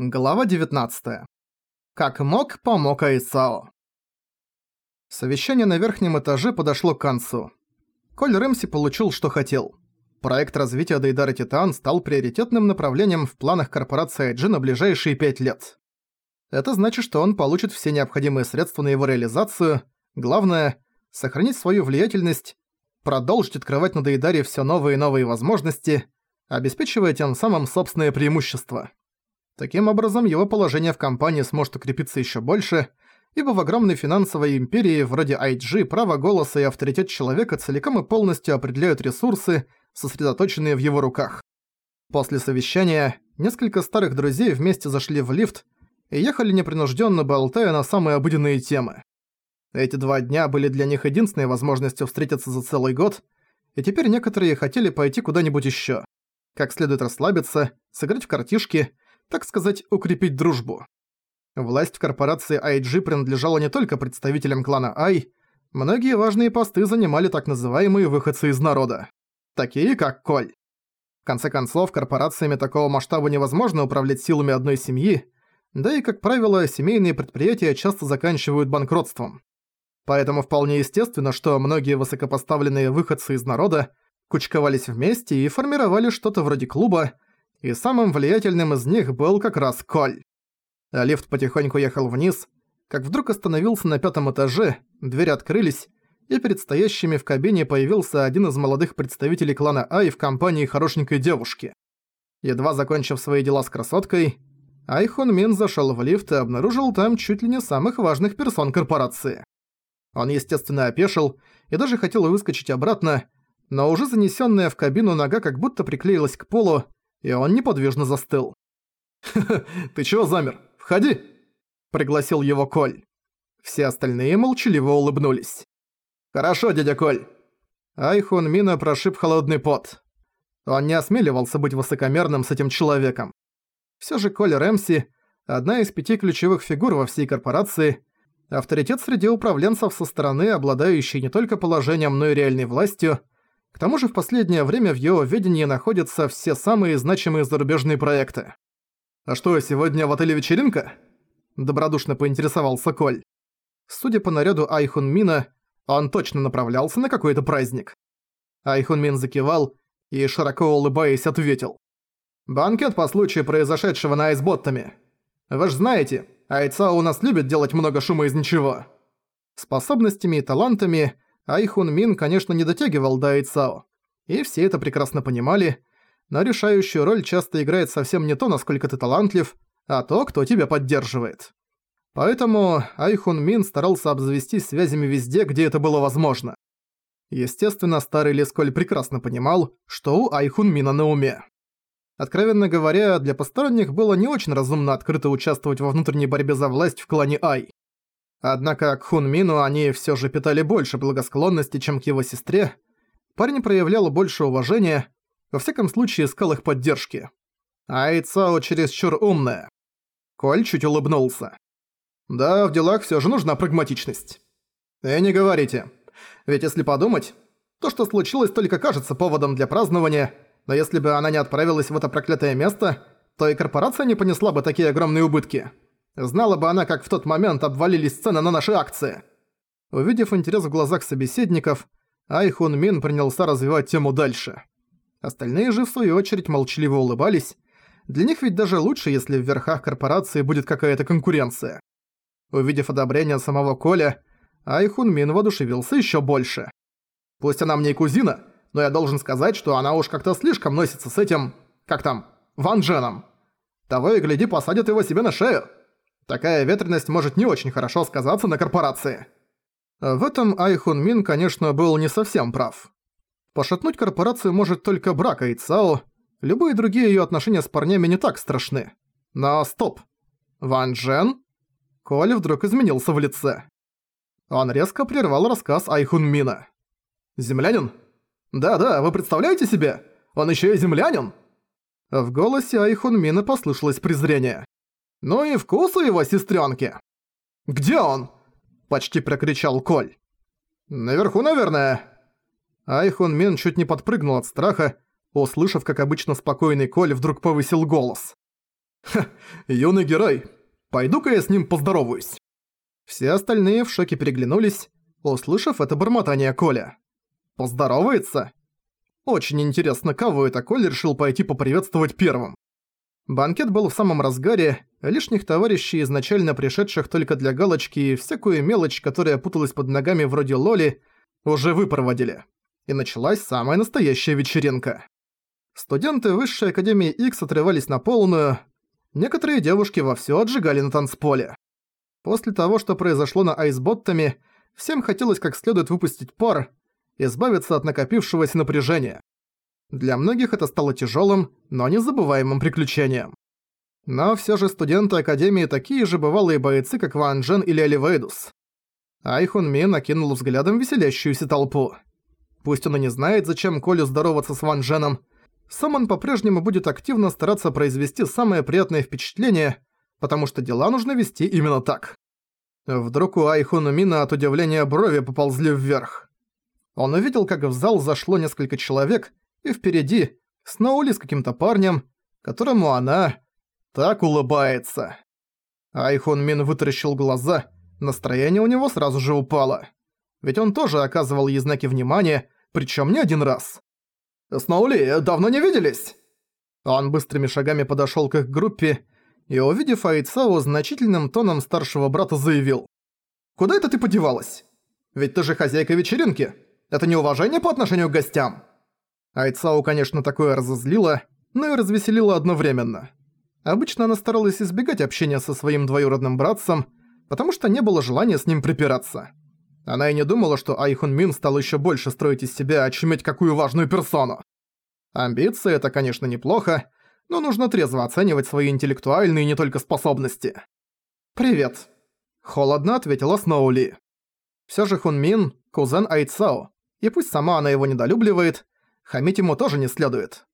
Глава 19. Как мог, помог Айсао. Совещание на верхнем этаже подошло к концу. Коль Рэмси получил, что хотел. Проект развития Дейдара Титан стал приоритетным направлением в планах корпорации IG на ближайшие пять лет. Это значит, что он получит все необходимые средства на его реализацию. Главное – сохранить свою влиятельность, продолжить открывать на Дейдаре все новые и новые возможности, обеспечивая тем самым собственные преимущества. Таким образом, его положение в компании сможет укрепиться еще больше, ибо в огромной финансовой империи вроде IG право голоса и авторитет человека целиком и полностью определяют ресурсы, сосредоточенные в его руках. После совещания несколько старых друзей вместе зашли в лифт и ехали непринужденно болтая на самые обыденные темы. Эти два дня были для них единственной возможностью встретиться за целый год, и теперь некоторые хотели пойти куда-нибудь еще, как следует расслабиться, сыграть в картишки – так сказать, укрепить дружбу. Власть в корпорации IG принадлежала не только представителям клана Ай, многие важные посты занимали так называемые выходцы из народа, такие как Коль. В конце концов, корпорациями такого масштаба невозможно управлять силами одной семьи, да и, как правило, семейные предприятия часто заканчивают банкротством. Поэтому вполне естественно, что многие высокопоставленные выходцы из народа кучковались вместе и формировали что-то вроде клуба, и самым влиятельным из них был как раз Коль. А лифт потихоньку ехал вниз, как вдруг остановился на пятом этаже, двери открылись, и перед стоящими в кабине появился один из молодых представителей клана Ай в компании хорошенькой девушки. Едва закончив свои дела с красоткой, Айхун Мин зашёл в лифт и обнаружил там чуть ли не самых важных персон корпорации. Он, естественно, опешил и даже хотел выскочить обратно, но уже занесённая в кабину нога как будто приклеилась к полу, и он неподвижно застыл. «Ха-ха, ты чего замер? Входи!» – пригласил его Коль. Все остальные молчаливо улыбнулись. «Хорошо, дядя Коль!» Айхун Мина прошиб холодный пот. Он не осмеливался быть высокомерным с этим человеком. Всё же Коль Рэмси – одна из пяти ключевых фигур во всей корпорации, авторитет среди управленцев со стороны, обладающий не только положением, но и реальной властью – к тому же в последнее время в его ведении находятся все самые значимые зарубежные проекты. «А что, сегодня в отеле вечеринка?» Добродушно поинтересовался Коль. Судя по наряду Айхун Мина, он точно направлялся на какой-то праздник. Айхун Мин закивал и, широко улыбаясь, ответил. «Банкет по случаю произошедшего на айсботтами. Вы ж знаете, Айца у нас любит делать много шума из ничего». Способностями и талантами – Айхун Мин, конечно, не дотягивал до Айцао. И все это прекрасно понимали, но решающую роль часто играет совсем не то, насколько ты талантлив, а то, кто тебя поддерживает. Поэтому Айхун Мин старался обзавестись связями везде, где это было возможно. Естественно, старый Лесколь прекрасно понимал, что у Айхун Мина на уме. Откровенно говоря, для посторонних было не очень разумно открыто участвовать во внутренней борьбе за власть в клане Ай. Однако к Хун Мину они всё же питали больше благосклонности, чем к его сестре. Парень проявлял больше уважения, во всяком случае искал их поддержки. А Ицао чересчур умная. Коль чуть улыбнулся. Да, в делах всё же нужна прагматичность. И не говорите. Ведь если подумать, то, что случилось, только кажется поводом для празднования, но если бы она не отправилась в это проклятое место, то и корпорация не понесла бы такие огромные убытки. Знала бы она, как в тот момент обвалились цены на наши акции. Увидев интерес в глазах собеседников, Айхун Мин принялся развивать тему дальше. Остальные же, в свою очередь, молчаливо улыбались. Для них ведь даже лучше, если в верхах корпорации будет какая-то конкуренция. Увидев одобрение самого Коля, Айхун Мин воодушевился еще больше. Пусть она мне и кузина, но я должен сказать, что она уж как-то слишком носится с этим... как там... Ван Дженом. Того и гляди, посадят его себе на шею. Такая ветренность может не очень хорошо сказаться на корпорации. В этом Айхун Мин, конечно, был не совсем прав. Пошатнуть корпорацию может только брак Айцао, любые другие её отношения с парнями не так страшны. Но стоп. Ван Джен? Коль вдруг изменился в лице. Он резко прервал рассказ Айхун Мина. «Землянин? Да-да, вы представляете себе? Он ещё и землянин?» В голосе Айхун Мина послышалось презрение. Ну и вкус его сестренки. «Где он?» – почти прокричал Коль. «Наверху, наверное». Айхун Мин чуть не подпрыгнул от страха, услышав, как обычно спокойный Коль вдруг повысил голос. Ха, юный герой. Пойду-ка я с ним поздороваюсь. Все остальные в шоке переглянулись, услышав это бормотание Коля. Поздоровается? Очень интересно, кого это Коля решил пойти поприветствовать первым. Банкет был в самом разгаре, лишних товарищей, изначально пришедших только для галочки и всякую мелочь, которая путалась под ногами вроде Лоли, уже выпроводили. И началась самая настоящая вечеринка. Студенты Высшей Академии X отрывались на полную, некоторые девушки вовсю отжигали на танцполе. После того, что произошло на Айсботтами, всем хотелось как следует выпустить пар, избавиться от накопившегося напряжения. Для многих это стало тяжелым, но незабываемым приключением. Но все же студенты Академии такие же бывалые бойцы, как Ван Джен или Оливейдус. Айхун Ми накинул взглядом веселящуюся толпу. Пусть он и не знает, зачем Колю здороваться с Ван Дженом, сам он по-прежнему будет активно стараться произвести самое приятное впечатление, потому что дела нужно вести именно так. Вдруг у Айхуну Мина от удивления брови поползли вверх. Он увидел, как в зал зашло несколько человек, и впереди Сноули с каким-то парнем, которому она так улыбается. Айхун Мин вытаращил глаза, настроение у него сразу же упало. Ведь он тоже оказывал ей знаки внимания, причем не один раз. «Сноули, давно не виделись?» Он быстрыми шагами подошел к их группе и, увидев Айцао, значительным тоном старшего брата заявил. «Куда это ты подевалась? Ведь ты же хозяйка вечеринки. Это неуважение по отношению к гостям?» Айцао, конечно, такое разозлило, но и развеселило одновременно. Обычно она старалась избегать общения со своим двоюродным братцем, потому что не было желания с ним припираться. Она и не думала, что Айхун Мин стал еще больше строить из себя очуметь какую важную персону. Амбиции — это, конечно, неплохо, но нужно трезво оценивать свои интеллектуальные не только способности. «Привет», — холодно ответила Сноули. Всё же Хун Мин — кузен Айцао, и пусть сама она его недолюбливает, хамить ему тоже не следует.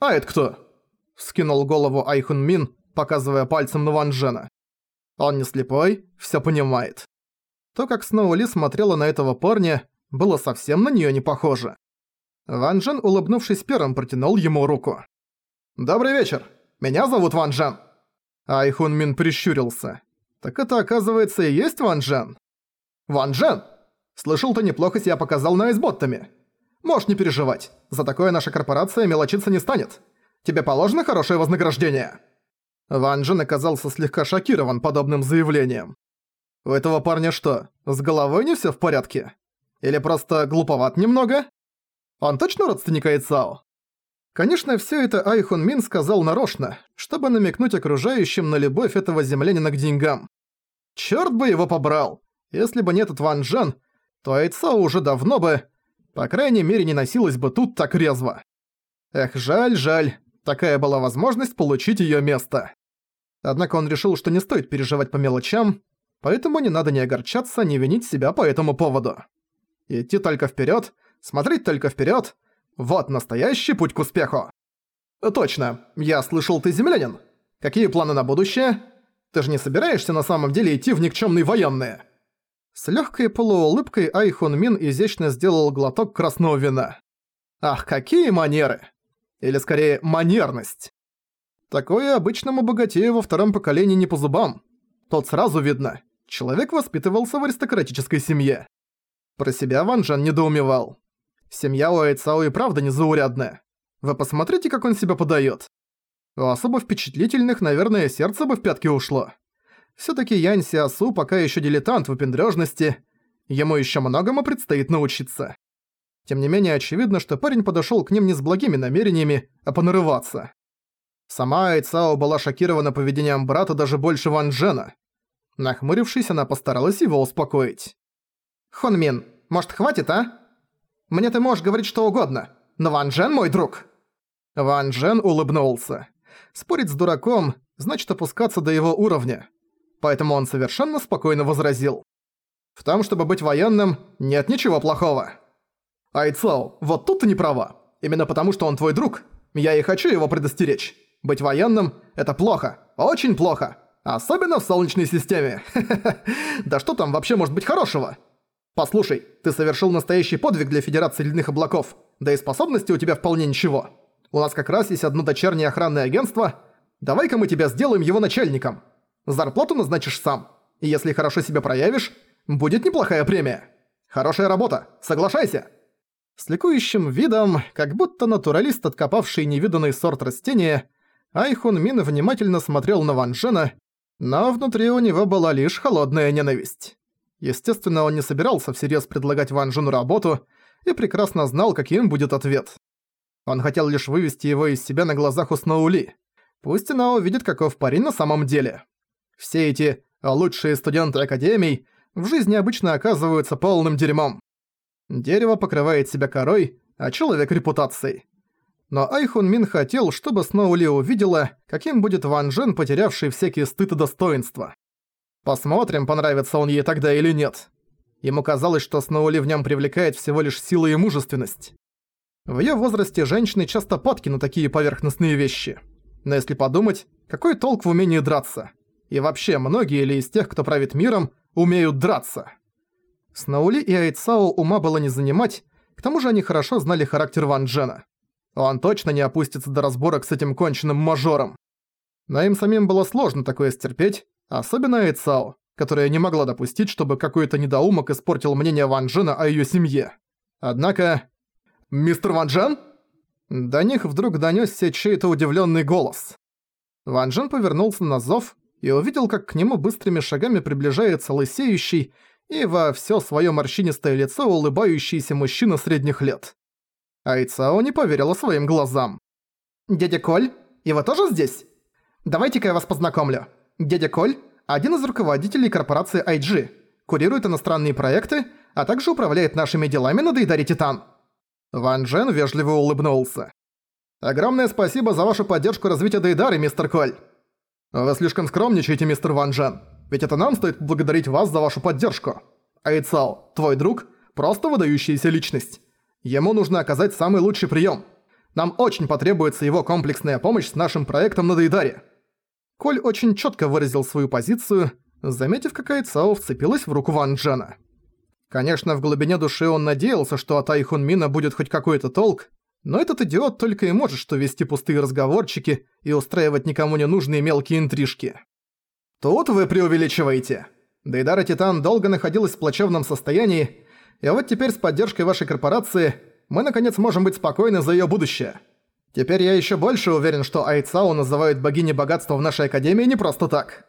«А это кто?» — вскинул голову Айхун Мин, показывая пальцем на Ван Джена. Он не слепой, всё понимает. То, как Сноули смотрела на этого парня, было совсем на неё не похоже. Ван Джен, улыбнувшись первым, протянул ему руку. «Добрый вечер. Меня зовут Ван Джен». Айхун Мин прищурился. «Так это, оказывается, и есть Ван Джен?» «Ван Джен! Слышал, ты неплохо себя показал на айсботтами. Можешь не переживать, за такое наша корпорация мелочиться не станет. Тебе положено хорошее вознаграждение?» Ван Джен оказался слегка шокирован подобным заявлением. «У этого парня что, с головой не всё в порядке? Или просто глуповат немного? Он точно родственник Айцао?» Конечно, все это Айхун Мин сказал нарочно, чтобы намекнуть окружающим на любовь этого землянина к деньгам. Чёрт бы его побрал! Если бы не этот Ван Джен, то Айцао уже давно бы, по крайней мере, не носилась бы тут так резво. Эх, жаль, жаль, такая была возможность получить её место. Однако он решил, что не стоит переживать по мелочам, поэтому не надо ни огорчаться, ни винить себя по этому поводу. Идти только вперед, смотреть только вперед — вот настоящий путь к успеху. Точно, я слышал, ты землянин. Какие планы на будущее? Ты же не собираешься на самом деле идти в никчемные военные? С легкой полуулыбкой Айхун Мин изящно сделал глоток красного вина. Ах, какие манеры! Или скорее, манерность. Такое обычному богатею во втором поколении не по зубам. Тот сразу видно. Человек воспитывался в аристократической семье. Про себя Ван Джен недоумевал. Семья у Айцао и правда незаурядная. Вы посмотрите, как он себя подает. У особо впечатлительных, наверное, сердце бы в пятки ушло. Всё-таки Янь Сиасу пока ещё дилетант в эпендрёжности. Ему ещё многому предстоит научиться. Тем не менее, очевидно, что парень подошёл к ним не с благими намерениями, а понарываться. Сама Айцао была шокирована поведением брата даже больше Ван Джена. Нахмурившись, она постаралась его успокоить. «Хонмин, может, хватит, а?» Мне ты можешь говорить что угодно, но Ван Джен мой друг». Ван Джен улыбнулся. Спорить с дураком значит опускаться до его уровня. Поэтому он совершенно спокойно возразил. «В том, чтобы быть военным, нет ничего плохого». «Айцао, вот тут ты не права. Именно потому, что он твой друг, я и хочу его предостеречь. Быть военным – это плохо, очень плохо. Особенно в Солнечной системе. Да что там вообще может быть хорошего?» «Послушай, ты совершил настоящий подвиг для Федерации Ледяных Облаков, да и способности у тебя вполне ничего. У нас как раз есть одно дочернее охранное агентство. Давай-ка мы тебя сделаем его начальником. Зарплату назначишь сам. И если хорошо себя проявишь, будет неплохая премия. Хорошая работа, соглашайся!» С ликующим видом, как будто натуралист, откопавший невиданный сорт растения, Айхун Мин внимательно смотрел на Ван Джена, но внутри у него была лишь холодная ненависть. Естественно, он не собирался всерьез предлагать Ван Джену работу и прекрасно знал, каким будет ответ. Он хотел лишь вывести его из себя на глазах у Сноули. Пусть она увидит, каков парень на самом деле. Все эти лучшие студенты Академий в жизни обычно оказываются полным дерьмом. Дерево покрывает себя корой, а человек – репутацией. Но Айхун Мин хотел, чтобы Сноули увидела, каким будет Ван Джен, потерявший всякие стыд и достоинства. Посмотрим, понравится он ей тогда или нет. Ему казалось, что Сноули в нем привлекает всего лишь сила и мужественность. В ее возрасте женщины часто падки на такие поверхностные вещи. Но если подумать, какой толк в умении драться? И вообще, многие ли из тех, кто правит миром, умеют драться? Сноули и Айцао ума было не занимать, к тому же они хорошо знали характер Ван Джена. Он точно не опустится до разборок с этим конченным мажором. Но им самим было сложно такое стерпеть, особенно Айцао, которая не могла допустить, чтобы какой-то недоумок испортил мнение Ван Джена о её семье. Однако... «Мистер Ван Джен?» До них вдруг донёсся чей-то удивлённый голос. Ван Джен повернулся на зов и увидел, как к нему быстрыми шагами приближается лысеющий и во всё своё морщинистое лицо улыбающийся мужчина средних лет. Айцао не поверила своим глазам. «Дядя Коль, и вы тоже здесь? Давайте-ка я вас познакомлю. Дядя Коль – один из руководителей корпорации IG, курирует иностранные проекты, а также управляет нашими делами на Дейдаре Титан». Ван Джен вежливо улыбнулся. «Огромное спасибо за вашу поддержку развития Дейдары, мистер Коль. Вы слишком скромничаете, мистер Ван Джен, ведь это нам стоит благодарить вас за вашу поддержку. Айцао, твой друг – просто выдающаяся личность. Ему нужно оказать самый лучший прием. Нам очень потребуется его комплексная помощь с нашим проектом на Дейдаре». Коль очень четко выразил свою позицию, заметив, какая Цао вцепилась в руку Ван Джена. Конечно, в глубине души он надеялся, что от Айхун Мина будет хоть какой-то толк, но этот идиот только и может что вести пустые разговорчики и устраивать никому не нужные мелкие интрижки. Тут вы преувеличиваете. Дейдара Титан долго находилась в плачевном состоянии, и вот теперь с поддержкой вашей корпорации мы наконец можем быть спокойны за её будущее. Теперь я ещё больше уверен, что Айцао называют богиней богатства в нашей академии не просто так.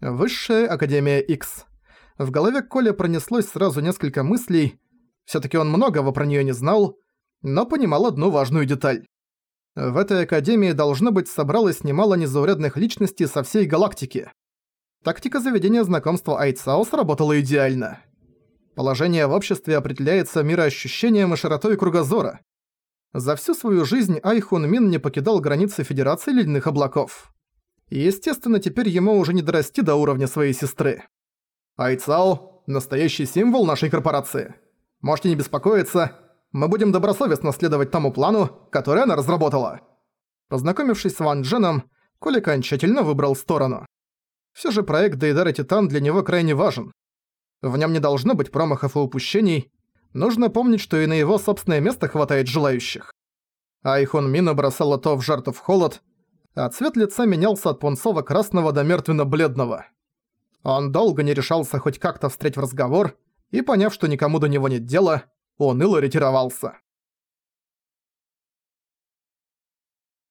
Высшая Академия X. В голове Коля пронеслось сразу несколько мыслей. Всё-таки он многого про неё не знал, но понимал одну важную деталь. В этой академии должно быть собралось немало незаурядных личностей со всей галактики. Тактика заведения знакомства Айцао сработала идеально. Положение в обществе определяется мироощущением и широтой кругозора. За всю свою жизнь Айхун Мин не покидал границы Федерации Ледяных Облаков. И естественно, теперь ему уже не дорасти до уровня своей сестры. Айцао – настоящий символ нашей корпорации. Можете не беспокоиться, мы будем добросовестно следовать тому плану, который она разработала. Познакомившись с Ван Дженом, Коля окончательно выбрал сторону. Все же проект Дейдара Титан для него крайне важен. В нем не должно быть промахов и упущений. Нужно помнить, что и на его собственное место хватает желающих. Айхон Мина бросала то в жар, то в холод, а цвет лица менялся от пунцово-красного до мертвенно-бледного. Он долго не решался хоть как-то встретить в разговор, и, поняв, что никому до него нет дела, уныло ретировался.